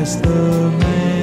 as the man.